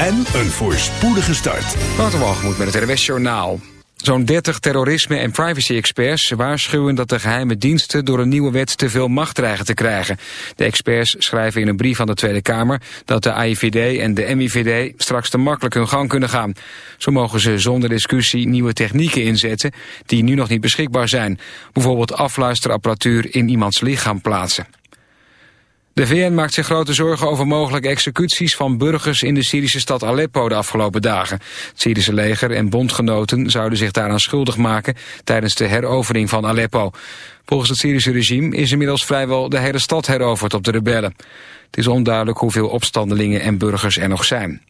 en een voorspoedige start. Waterwalgemoed met het RWS Journaal. Zo'n 30 terrorisme- en privacy-experts waarschuwen dat de geheime diensten door een nieuwe wet te veel macht dreigen te krijgen. De experts schrijven in een brief aan de Tweede Kamer dat de AIVD en de MIVD straks te makkelijk hun gang kunnen gaan. Zo mogen ze zonder discussie nieuwe technieken inzetten die nu nog niet beschikbaar zijn. Bijvoorbeeld afluisterapparatuur in iemands lichaam plaatsen. De VN maakt zich grote zorgen over mogelijke executies van burgers in de Syrische stad Aleppo de afgelopen dagen. Het Syrische leger en bondgenoten zouden zich daaraan schuldig maken tijdens de herovering van Aleppo. Volgens het Syrische regime is inmiddels vrijwel de hele stad heroverd op de rebellen. Het is onduidelijk hoeveel opstandelingen en burgers er nog zijn.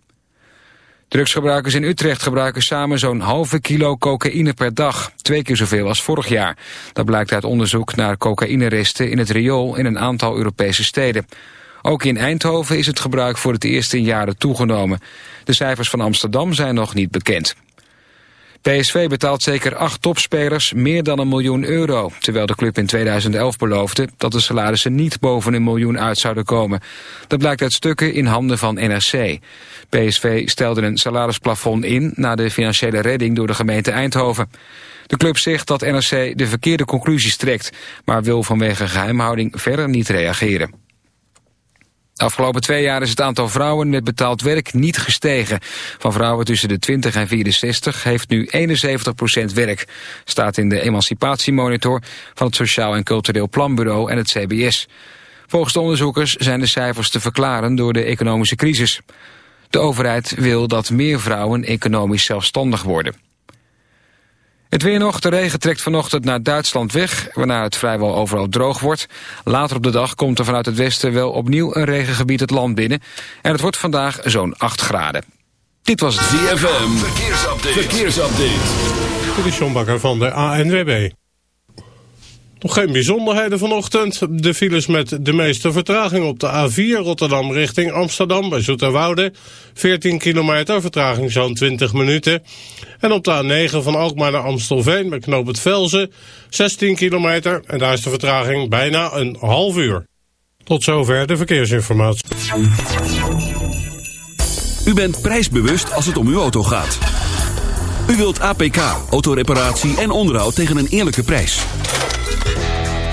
Drugsgebruikers in Utrecht gebruiken samen zo'n halve kilo cocaïne per dag. Twee keer zoveel als vorig jaar. Dat blijkt uit onderzoek naar cocaïneresten in het riool in een aantal Europese steden. Ook in Eindhoven is het gebruik voor het eerst in jaren toegenomen. De cijfers van Amsterdam zijn nog niet bekend. PSV betaalt zeker acht topspelers meer dan een miljoen euro... terwijl de club in 2011 beloofde dat de salarissen niet boven een miljoen uit zouden komen. Dat blijkt uit stukken in handen van NRC. PSV stelde een salarisplafond in na de financiële redding door de gemeente Eindhoven. De club zegt dat NRC de verkeerde conclusies trekt... maar wil vanwege geheimhouding verder niet reageren. Afgelopen twee jaar is het aantal vrouwen met betaald werk niet gestegen. Van vrouwen tussen de 20 en 64 heeft nu 71% werk. Staat in de emancipatiemonitor van het Sociaal en Cultureel Planbureau en het CBS. Volgens de onderzoekers zijn de cijfers te verklaren door de economische crisis. De overheid wil dat meer vrouwen economisch zelfstandig worden. Het weer nog. De regen trekt vanochtend naar Duitsland weg, waarna het vrijwel overal droog wordt. Later op de dag komt er vanuit het westen wel opnieuw een regengebied het land binnen. En het wordt vandaag zo'n 8 graden. Dit was het ZFM. Verkeersupdate. Verkeersupdate. Dit is John Bakker van de ANWB. Nog geen bijzonderheden vanochtend. De files met de meeste vertraging op de A4 Rotterdam richting Amsterdam bij Zoeterwoude. 14 kilometer, vertraging zo'n 20 minuten. En op de A9 van Alkmaar naar Amstelveen bij Knoop het Velzen. 16 kilometer en daar is de vertraging bijna een half uur. Tot zover de verkeersinformatie. U bent prijsbewust als het om uw auto gaat. U wilt APK, autoreparatie en onderhoud tegen een eerlijke prijs.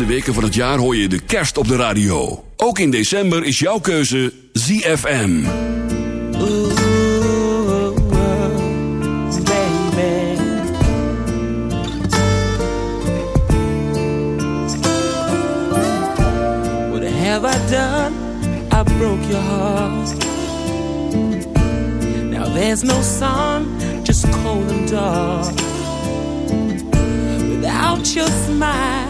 laatste weken van het jaar hoor je de kerst op de radio. Ook in december is jouw keuze ZFM. Have I done? I broke your heart. Now there's no sun, just cold and dark. Without your smile,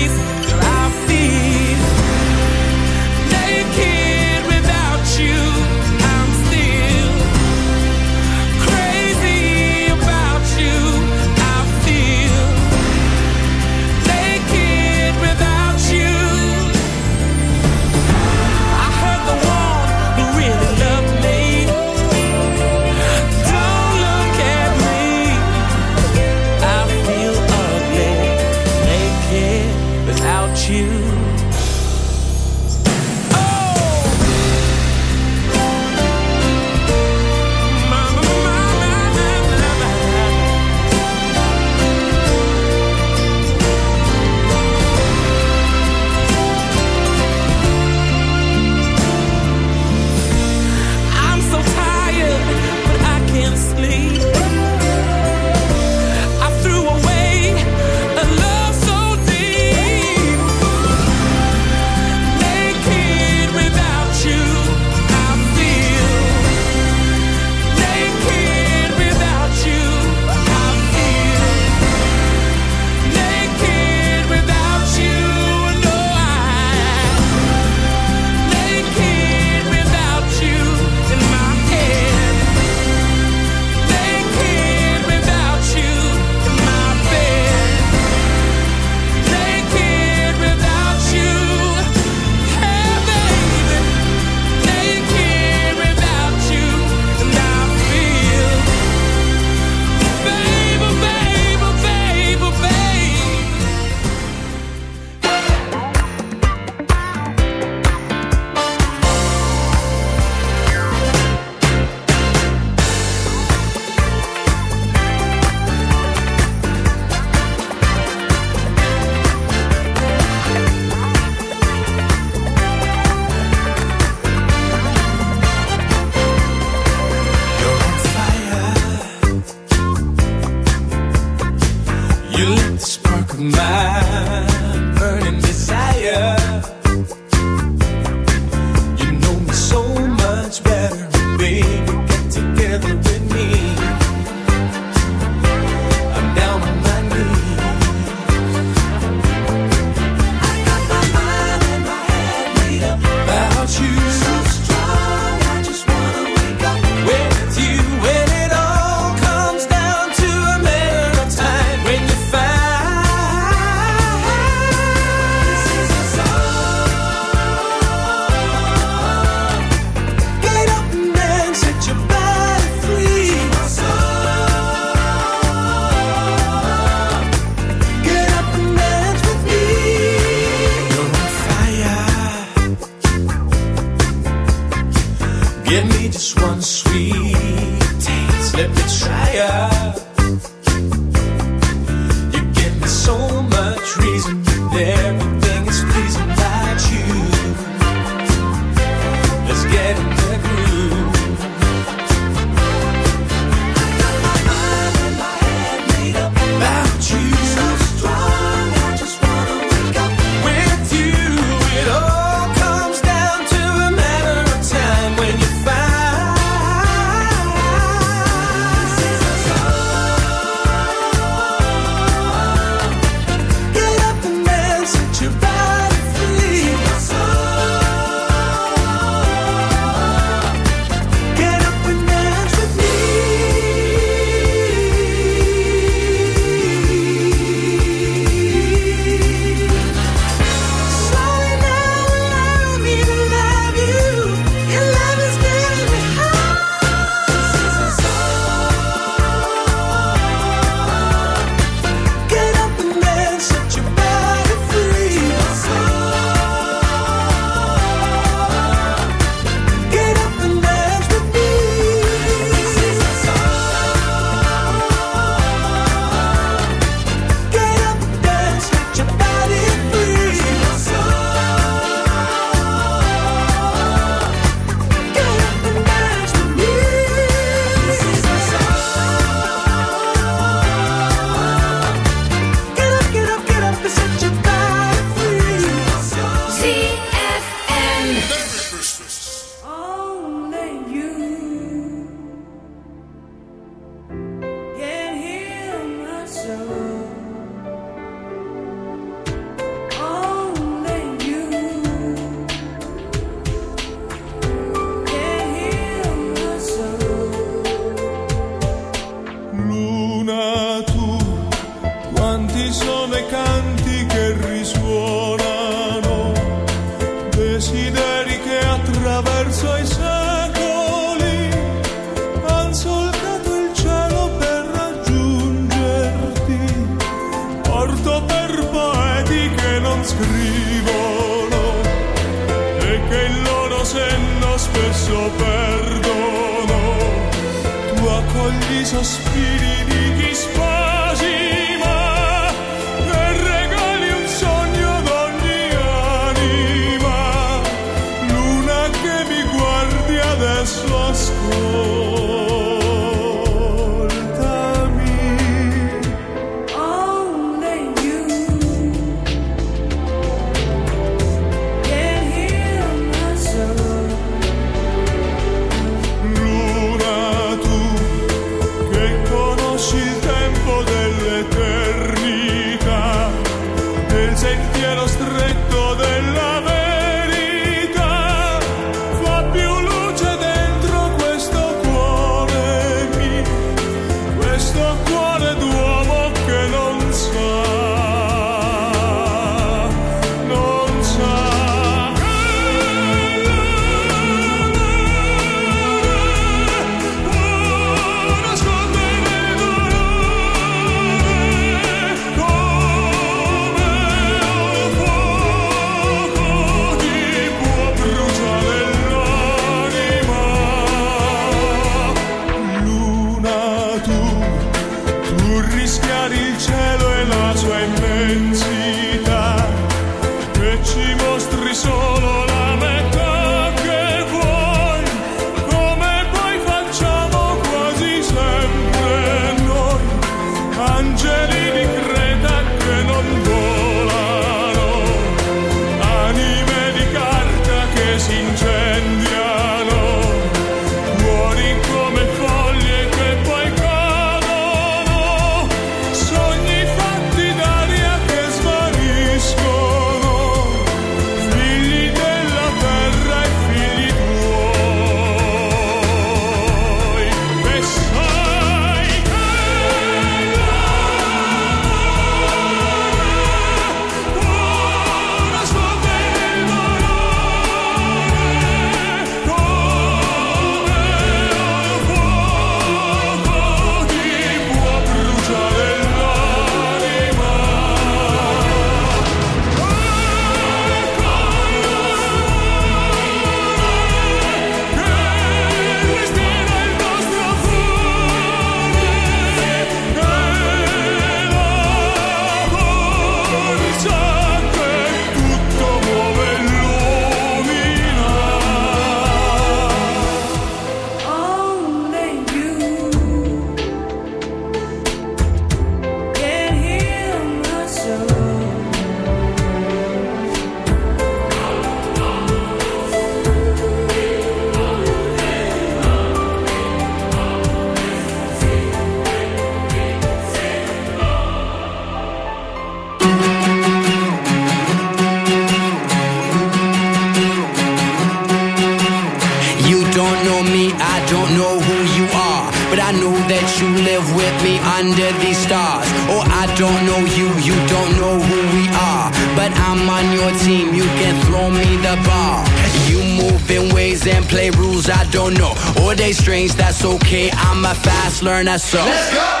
turn. Let's go!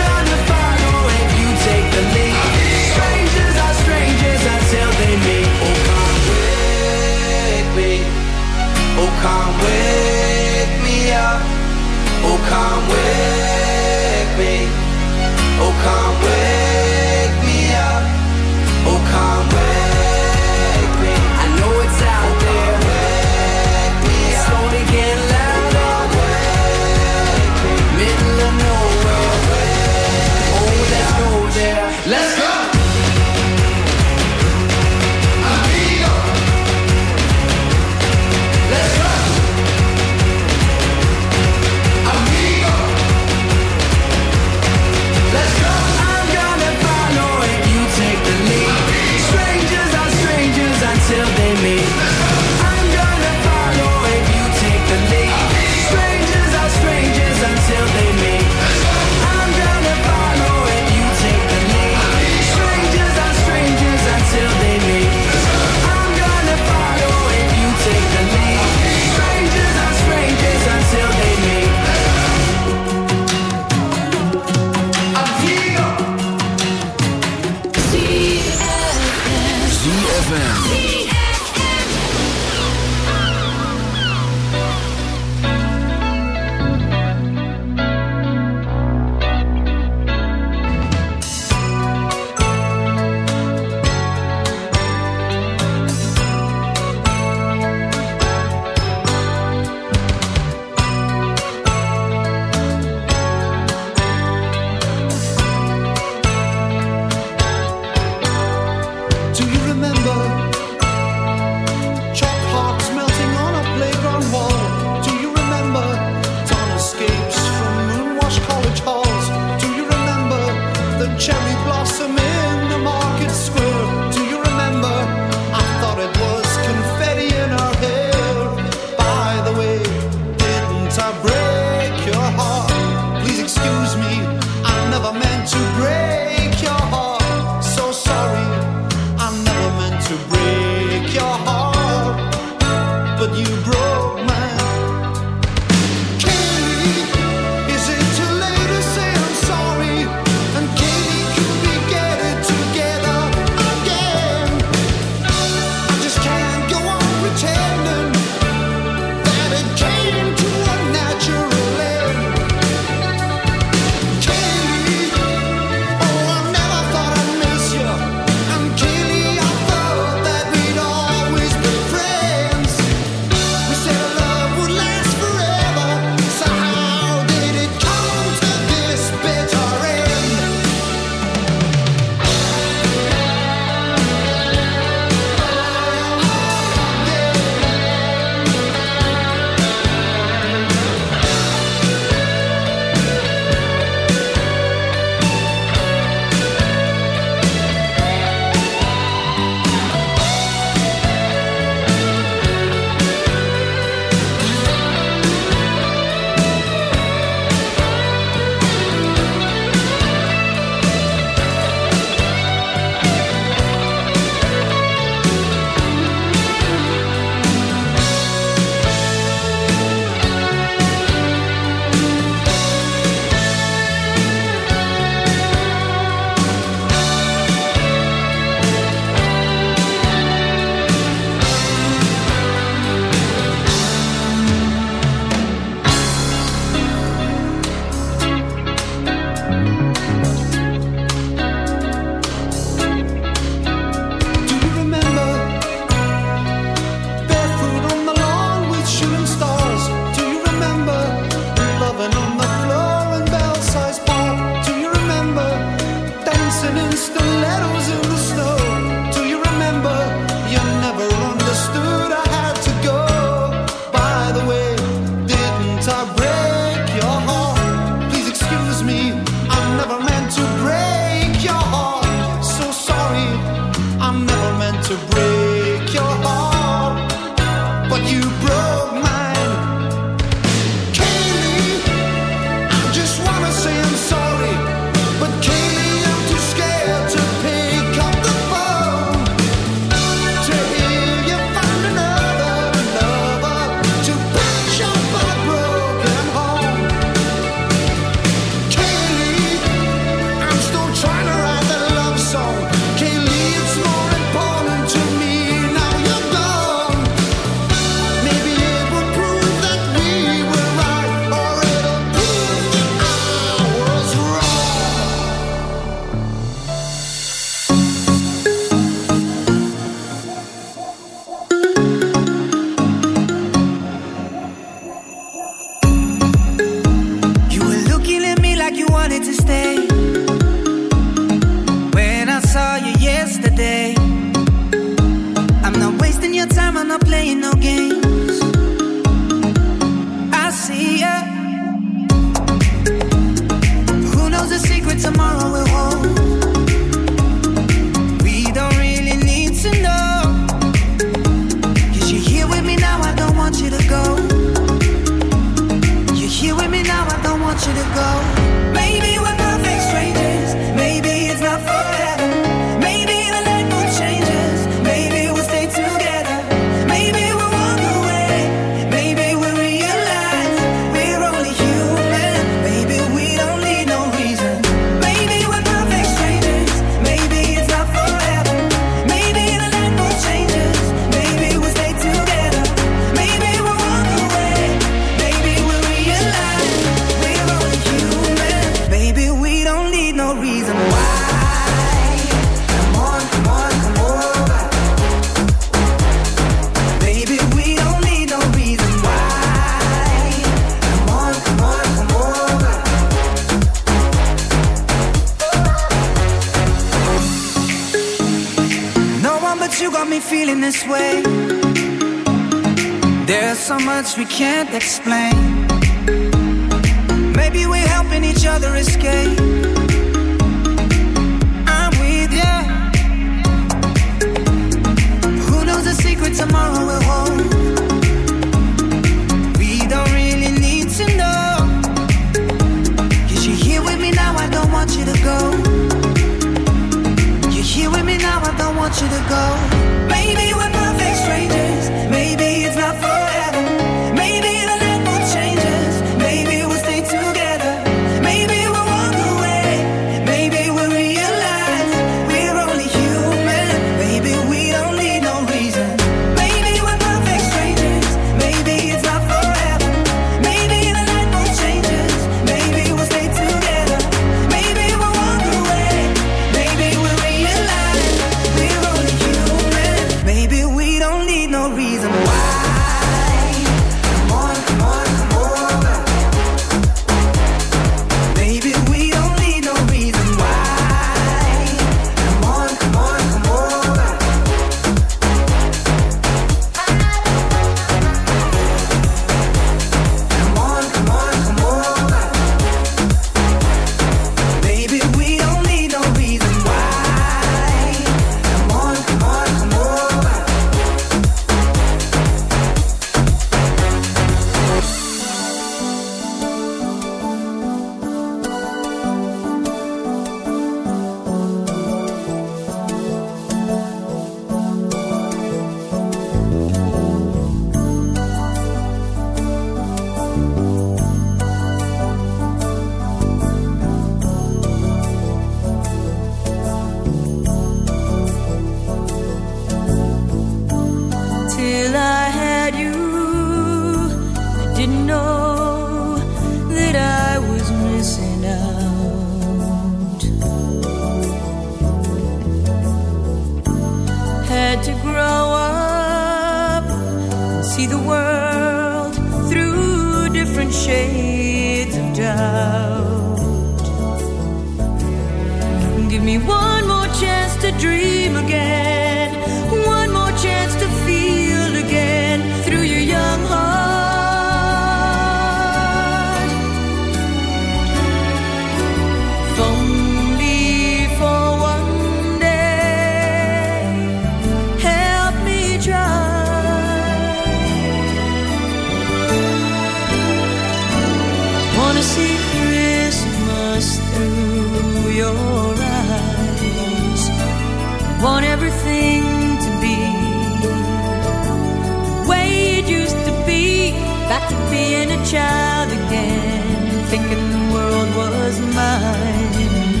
child again, thinking the world was mine.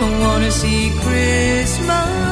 I wanna see Christmas.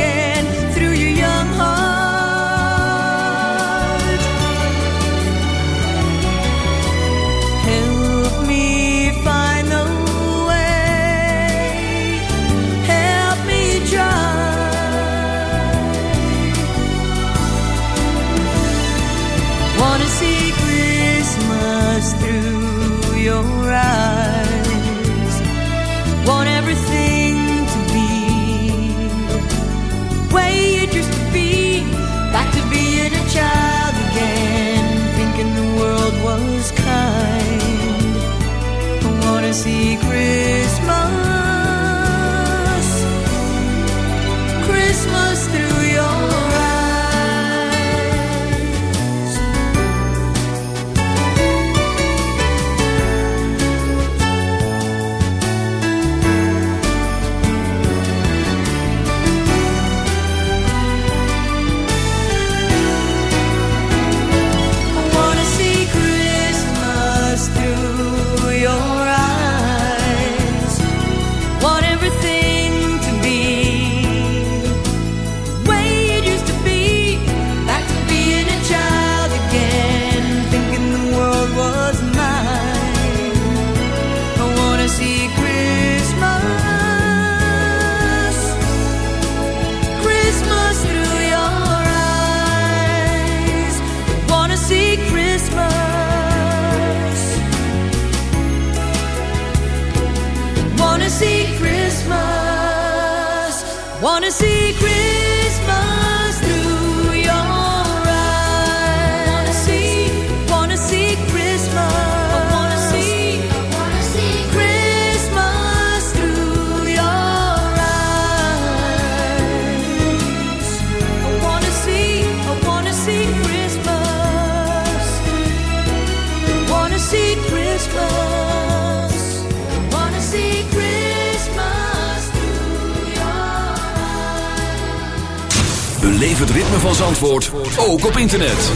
Ritme van Zandvoort, ook op internet.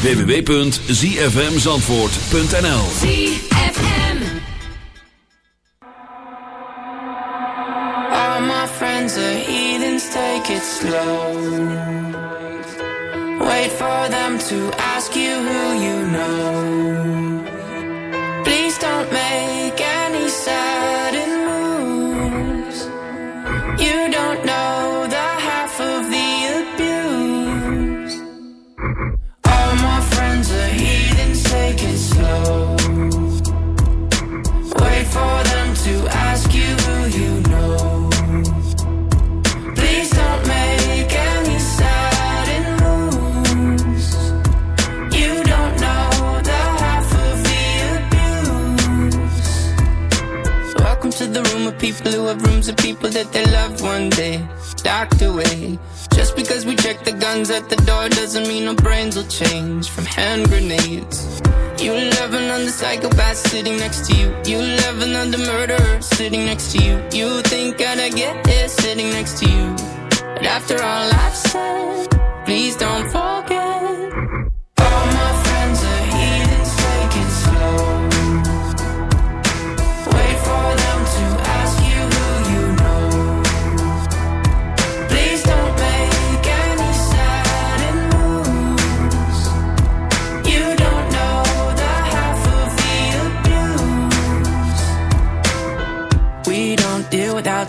www.zfmzandvoort.nl All my friends are heathens, take it slow.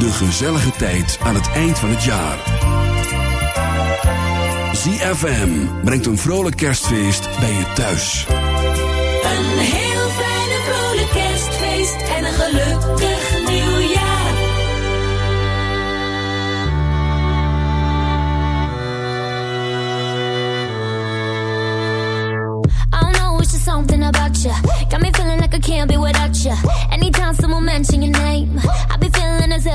De gezellige tijd aan het eind van het jaar. ZFM brengt een vrolijk kerstfeest bij je thuis. Een heel fijne vrolijk kerstfeest en een gelukkig nieuwjaar. I don't know, it's just something about you. Got me feeling like I can't be without you. Anytime someone mention your name,